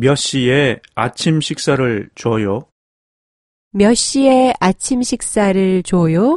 몇 시에 아침 식사를 줘요? 몇 시에 아침 식사를 줘요?